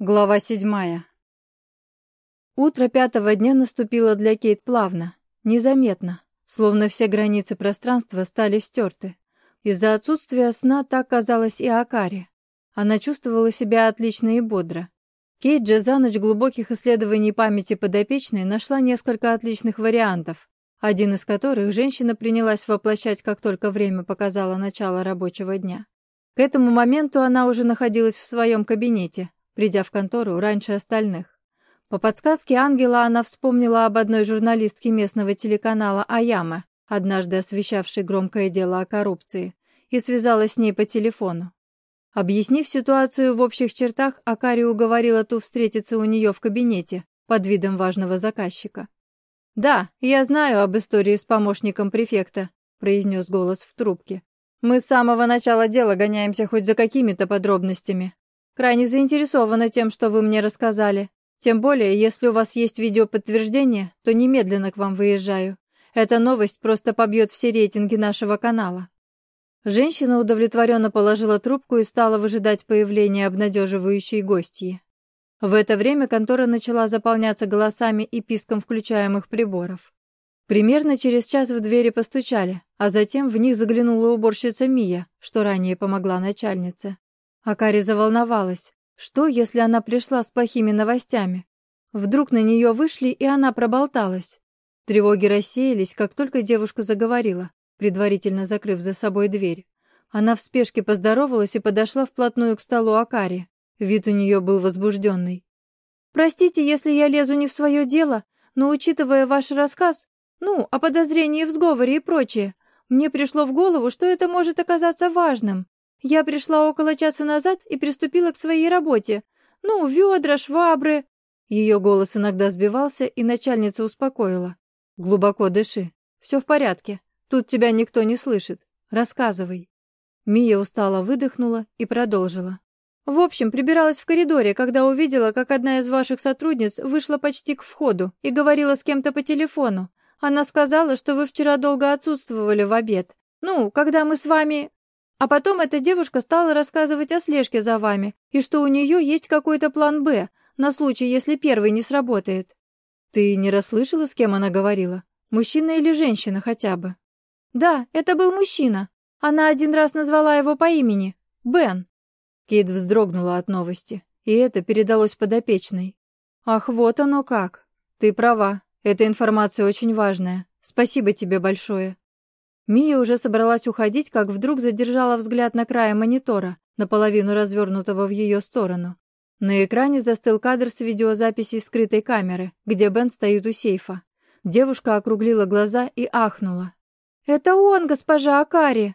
Глава седьмая. Утро пятого дня наступило для Кейт плавно, незаметно, словно все границы пространства стали стерты. Из-за отсутствия сна так казалось и Акаре. Она чувствовала себя отлично и бодро. Кейт же за ночь глубоких исследований памяти подопечной нашла несколько отличных вариантов, один из которых женщина принялась воплощать, как только время показало начало рабочего дня. К этому моменту она уже находилась в своем кабинете, придя в контору раньше остальных. По подсказке ангела она вспомнила об одной журналистке местного телеканала «Аяма», однажды освещавшей громкое дело о коррупции, и связалась с ней по телефону. Объяснив ситуацию в общих чертах, Акари уговорила ту встретиться у нее в кабинете под видом важного заказчика. «Да, я знаю об истории с помощником префекта», — произнес голос в трубке. «Мы с самого начала дела гоняемся хоть за какими-то подробностями. Крайне заинтересована тем, что вы мне рассказали. Тем более, если у вас есть видеоподтверждение, то немедленно к вам выезжаю. Эта новость просто побьет все рейтинги нашего канала». Женщина удовлетворенно положила трубку и стала выжидать появления обнадеживающей гостьи. В это время контора начала заполняться голосами и писком включаемых приборов. Примерно через час в двери постучали, а затем в них заглянула уборщица Мия, что ранее помогла начальнице. Акари заволновалась. Что, если она пришла с плохими новостями? Вдруг на нее вышли, и она проболталась. Тревоги рассеялись, как только девушка заговорила, предварительно закрыв за собой дверь. Она в спешке поздоровалась и подошла вплотную к столу Акари. Вид у нее был возбужденный. «Простите, если я лезу не в свое дело, но, учитывая ваш рассказ, ну, о подозрении в сговоре и прочее, мне пришло в голову, что это может оказаться важным. Я пришла около часа назад и приступила к своей работе. Ну, ведра, швабры. Ее голос иногда сбивался, и начальница успокоила. Глубоко дыши. Все в порядке. Тут тебя никто не слышит. Рассказывай. Мия устало выдохнула и продолжила. В общем, прибиралась в коридоре, когда увидела, как одна из ваших сотрудниц вышла почти к входу и говорила с кем-то по телефону. Она сказала, что вы вчера долго отсутствовали в обед. Ну, когда мы с вами... А потом эта девушка стала рассказывать о слежке за вами и что у нее есть какой-то план «Б» на случай, если первый не сработает. Ты не расслышала, с кем она говорила? Мужчина или женщина хотя бы? Да, это был мужчина. Она один раз назвала его по имени. Бен. Кейт вздрогнула от новости, и это передалось подопечной. Ах, вот оно как. Ты права. Эта информация очень важная. Спасибо тебе большое. Мия уже собралась уходить, как вдруг задержала взгляд на крае монитора, наполовину развернутого в ее сторону. На экране застыл кадр с видеозаписи скрытой камеры, где Бен стоит у сейфа. Девушка округлила глаза и ахнула. «Это он, госпожа Акари!»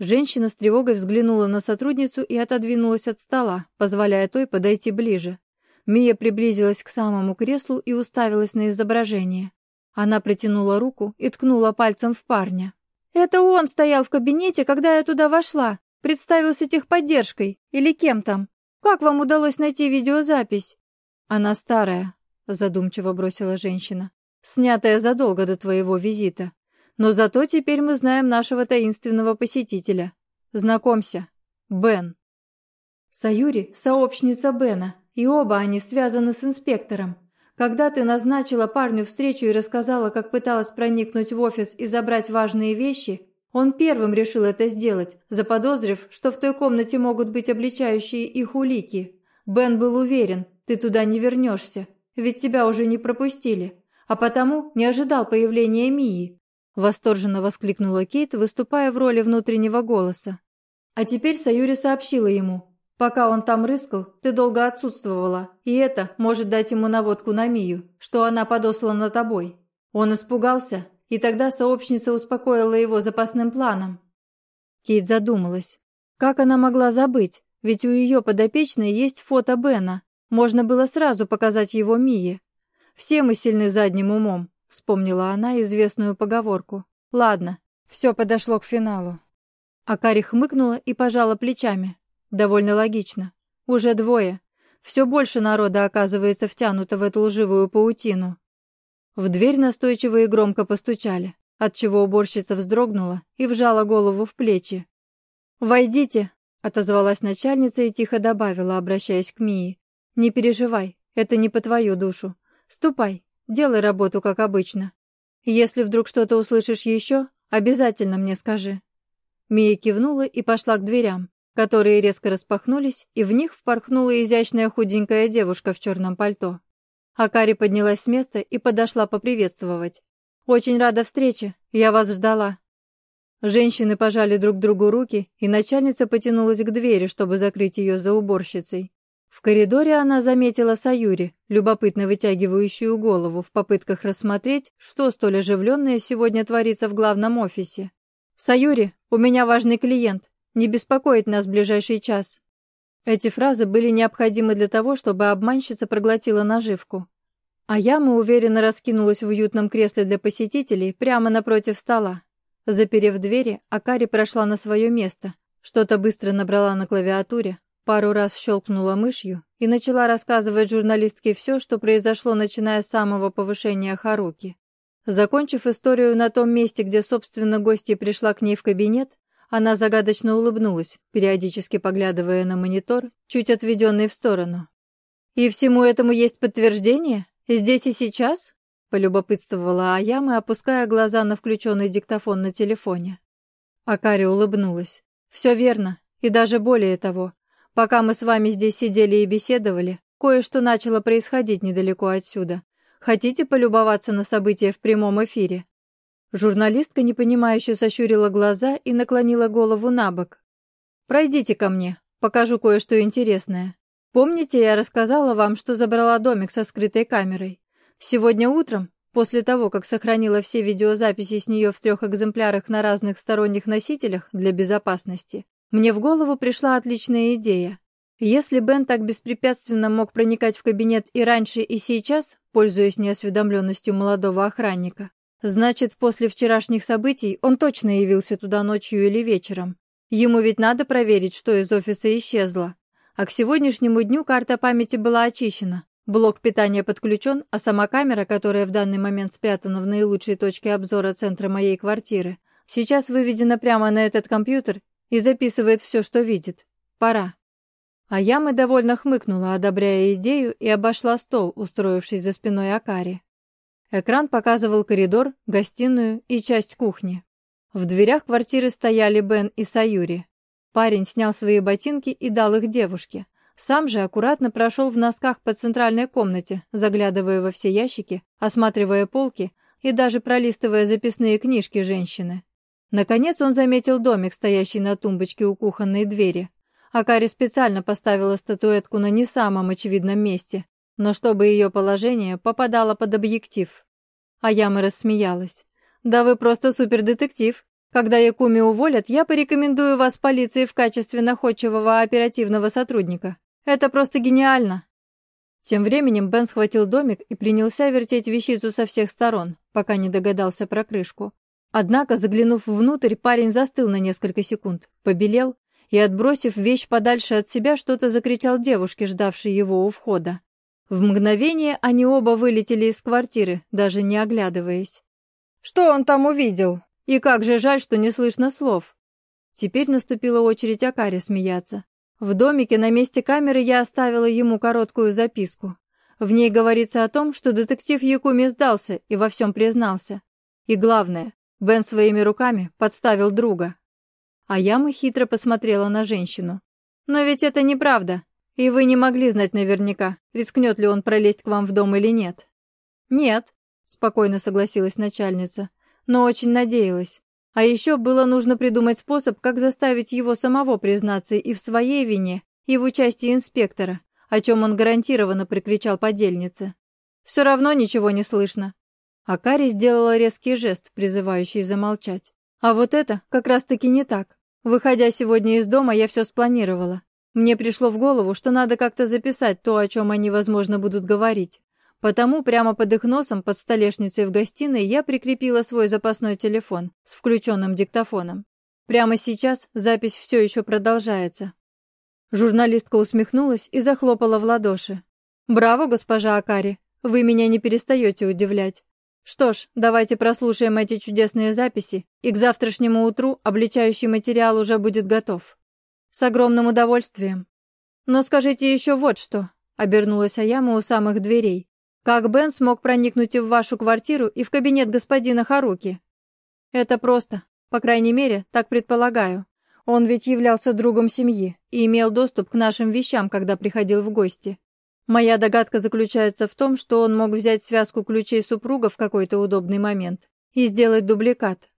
Женщина с тревогой взглянула на сотрудницу и отодвинулась от стола, позволяя той подойти ближе. Мия приблизилась к самому креслу и уставилась на изображение. Она протянула руку и ткнула пальцем в парня. Это он стоял в кабинете, когда я туда вошла. Представился техподдержкой. Или кем там. Как вам удалось найти видеозапись? Она старая, задумчиво бросила женщина. Снятая задолго до твоего визита. Но зато теперь мы знаем нашего таинственного посетителя. Знакомься. Бен. Саюри — сообщница Бена, и оба они связаны с инспектором. Когда ты назначила парню встречу и рассказала, как пыталась проникнуть в офис и забрать важные вещи, он первым решил это сделать, заподозрив, что в той комнате могут быть обличающие их улики. Бен был уверен, ты туда не вернешься, ведь тебя уже не пропустили, а потому не ожидал появления Мии. Восторженно воскликнула Кейт, выступая в роли внутреннего голоса. А теперь Саюри сообщила ему, Пока он там рыскал, ты долго отсутствовала, и это может дать ему наводку на Мию, что она подослана тобой. Он испугался, и тогда сообщница успокоила его запасным планом. Кейт задумалась. Как она могла забыть? Ведь у ее подопечной есть фото Бена. Можно было сразу показать его Мие. «Все мы сильны задним умом», — вспомнила она известную поговорку. «Ладно, все подошло к финалу». Акари хмыкнула и пожала плечами. Довольно логично. Уже двое. Все больше народа оказывается втянуто в эту лживую паутину. В дверь настойчиво и громко постучали, отчего уборщица вздрогнула и вжала голову в плечи. «Войдите!» — отозвалась начальница и тихо добавила, обращаясь к Мии. Не переживай, это не по твою душу. Ступай, делай работу, как обычно. Если вдруг что-то услышишь еще, обязательно мне скажи». Мия кивнула и пошла к дверям, которые резко распахнулись, и в них впорхнула изящная худенькая девушка в черном пальто. Акари поднялась с места и подошла поприветствовать. «Очень рада встрече, я вас ждала». Женщины пожали друг другу руки, и начальница потянулась к двери, чтобы закрыть ее за уборщицей. В коридоре она заметила Саюри, любопытно вытягивающую голову в попытках рассмотреть, что столь оживленное сегодня творится в главном офисе. «Саюри, у меня важный клиент. Не беспокоить нас в ближайший час». Эти фразы были необходимы для того, чтобы обманщица проглотила наживку. А яма уверенно раскинулась в уютном кресле для посетителей прямо напротив стола. Заперев двери, Акари прошла на свое место, что-то быстро набрала на клавиатуре, Пару раз щелкнула мышью и начала рассказывать журналистке все, что произошло, начиная с самого повышения Харуки. Закончив историю на том месте, где, собственно, гостья пришла к ней в кабинет, она загадочно улыбнулась, периодически поглядывая на монитор, чуть отведенный в сторону. «И всему этому есть подтверждение? Здесь и сейчас?» — полюбопытствовала Аяма, опуская глаза на включенный диктофон на телефоне. Акари улыбнулась. «Все верно, и даже более того. Пока мы с вами здесь сидели и беседовали, кое-что начало происходить недалеко отсюда. Хотите полюбоваться на события в прямом эфире?» Журналистка непонимающе сощурила глаза и наклонила голову на бок. «Пройдите ко мне, покажу кое-что интересное. Помните, я рассказала вам, что забрала домик со скрытой камерой? Сегодня утром, после того, как сохранила все видеозаписи с нее в трех экземплярах на разных сторонних носителях для безопасности, мне в голову пришла отличная идея. Если Бен так беспрепятственно мог проникать в кабинет и раньше, и сейчас, пользуясь неосведомленностью молодого охранника, значит, после вчерашних событий он точно явился туда ночью или вечером. Ему ведь надо проверить, что из офиса исчезло. А к сегодняшнему дню карта памяти была очищена. Блок питания подключен, а сама камера, которая в данный момент спрятана в наилучшей точке обзора центра моей квартиры, сейчас выведена прямо на этот компьютер и записывает все, что видит. Пора. А Яма довольно хмыкнула, одобряя идею, и обошла стол, устроившись за спиной Акари. Экран показывал коридор, гостиную и часть кухни. В дверях квартиры стояли Бен и Саюри. Парень снял свои ботинки и дал их девушке. Сам же аккуратно прошел в носках по центральной комнате, заглядывая во все ящики, осматривая полки и даже пролистывая записные книжки женщины. Наконец он заметил домик, стоящий на тумбочке у кухонной двери. Акари специально поставила статуэтку на не самом очевидном месте, но чтобы ее положение попадало под объектив. А Яма рассмеялась. «Да вы просто супердетектив. Когда Якуми уволят, я порекомендую вас полиции в качестве находчивого оперативного сотрудника. Это просто гениально!» Тем временем Бен схватил домик и принялся вертеть вещицу со всех сторон, пока не догадался про крышку. Однако, заглянув внутрь, парень застыл на несколько секунд, побелел и, отбросив вещь подальше от себя, что-то закричал девушке, ждавшей его у входа. В мгновение они оба вылетели из квартиры, даже не оглядываясь. «Что он там увидел? И как же жаль, что не слышно слов!» Теперь наступила очередь Акари смеяться. В домике на месте камеры я оставила ему короткую записку. В ней говорится о том, что детектив Якуми сдался и во всем признался. И главное, Бен своими руками подставил друга. А Яма хитро посмотрела на женщину. «Но ведь это неправда, и вы не могли знать наверняка, рискнет ли он пролезть к вам в дом или нет». «Нет», — спокойно согласилась начальница, но очень надеялась. А еще было нужно придумать способ, как заставить его самого признаться и в своей вине, и в участии инспектора, о чем он гарантированно прикричал подельнице. «Все равно ничего не слышно. А Кари сделала резкий жест, призывающий замолчать. А вот это как раз-таки не так. Выходя сегодня из дома, я все спланировала. Мне пришло в голову, что надо как-то записать то, о чем они, возможно, будут говорить. Потому прямо под их носом, под столешницей в гостиной, я прикрепила свой запасной телефон с включенным диктофоном. Прямо сейчас запись все еще продолжается. Журналистка усмехнулась и захлопала в ладоши. «Браво, госпожа Акари! Вы меня не перестаете удивлять. Что ж, давайте прослушаем эти чудесные записи, и к завтрашнему утру обличающий материал уже будет готов. С огромным удовольствием. Но скажите еще вот что. обернулась Аяма у самых дверей. «Как Бен смог проникнуть в вашу квартиру и в кабинет господина Харуки?» «Это просто. По крайней мере, так предполагаю. Он ведь являлся другом семьи и имел доступ к нашим вещам, когда приходил в гости. Моя догадка заключается в том, что он мог взять связку ключей супруга в какой-то удобный момент и сделать дубликат.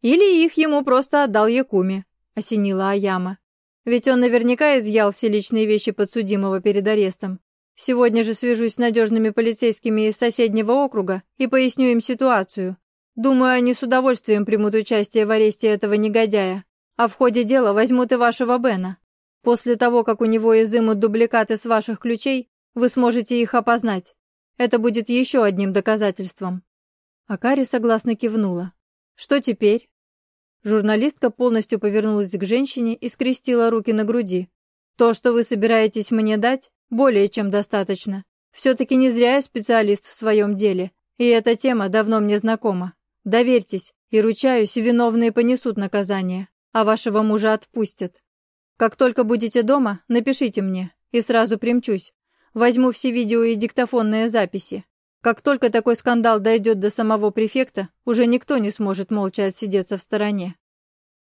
Или их ему просто отдал Якуми, осенила Аяма. Ведь он наверняка изъял все личные вещи подсудимого перед арестом. Сегодня же свяжусь с надежными полицейскими из соседнего округа и поясню им ситуацию. Думаю, они с удовольствием примут участие в аресте этого негодяя. А в ходе дела возьмут и вашего Бена. После того, как у него изымут дубликаты с ваших ключей, вы сможете их опознать. Это будет еще одним доказательством». Акари согласно кивнула. «Что теперь?» Журналистка полностью повернулась к женщине и скрестила руки на груди. «То, что вы собираетесь мне дать, более чем достаточно. Все-таки не зря я специалист в своем деле, и эта тема давно мне знакома. Доверьтесь, и ручаюсь, виновные понесут наказание, а вашего мужа отпустят. Как только будете дома, напишите мне, и сразу примчусь. Возьму все видео и диктофонные записи. Как только такой скандал дойдет до самого префекта, уже никто не сможет молча отсидеться в стороне.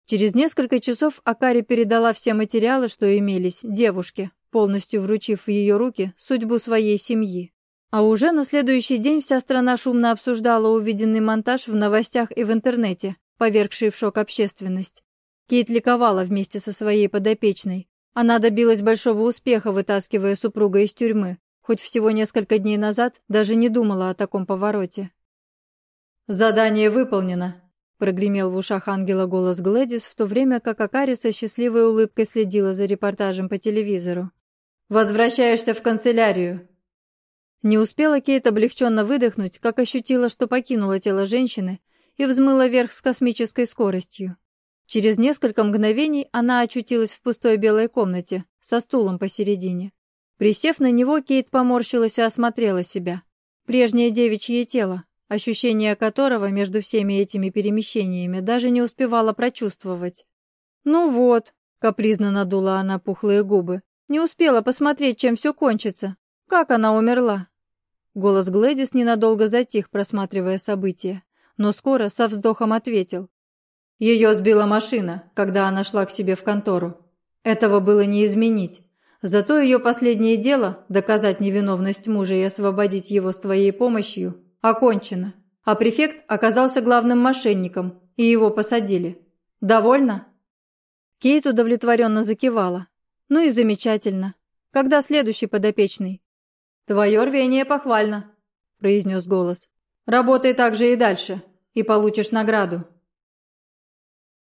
Через несколько часов Акари передала все материалы, что имелись, девушке, полностью вручив в ее руки судьбу своей семьи. А уже на следующий день вся страна шумно обсуждала увиденный монтаж в новостях и в интернете, повергший в шок общественность. Кейт ликовала вместе со своей подопечной, она добилась большого успеха, вытаскивая супруга из тюрьмы, хоть всего несколько дней назад даже не думала о таком повороте. «Задание выполнено», — прогремел в ушах ангела голос Глэдис, в то время как Акари со счастливой улыбкой следила за репортажем по телевизору. «Возвращаешься в канцелярию». Не успела Кейт облегченно выдохнуть, как ощутила, что покинула тело женщины и взмыла вверх с космической скоростью. Через несколько мгновений она очутилась в пустой белой комнате со стулом посередине. Присев на него, Кейт поморщилась и осмотрела себя. Прежнее девичье тело, ощущение которого между всеми этими перемещениями даже не успевала прочувствовать. «Ну вот», — капризно надула она пухлые губы, «не успела посмотреть, чем все кончится. Как она умерла?» Голос Глэдис ненадолго затих, просматривая события, но скоро со вздохом ответил. Ее сбила машина, когда она шла к себе в контору. Этого было не изменить. Зато ее последнее дело – доказать невиновность мужа и освободить его с твоей помощью – окончено. А префект оказался главным мошенником, и его посадили. Довольно? Кейт удовлетворенно закивала. Ну и замечательно. Когда следующий подопечный? Твое рвение похвально, произнес голос. Работай так же и дальше, и получишь награду.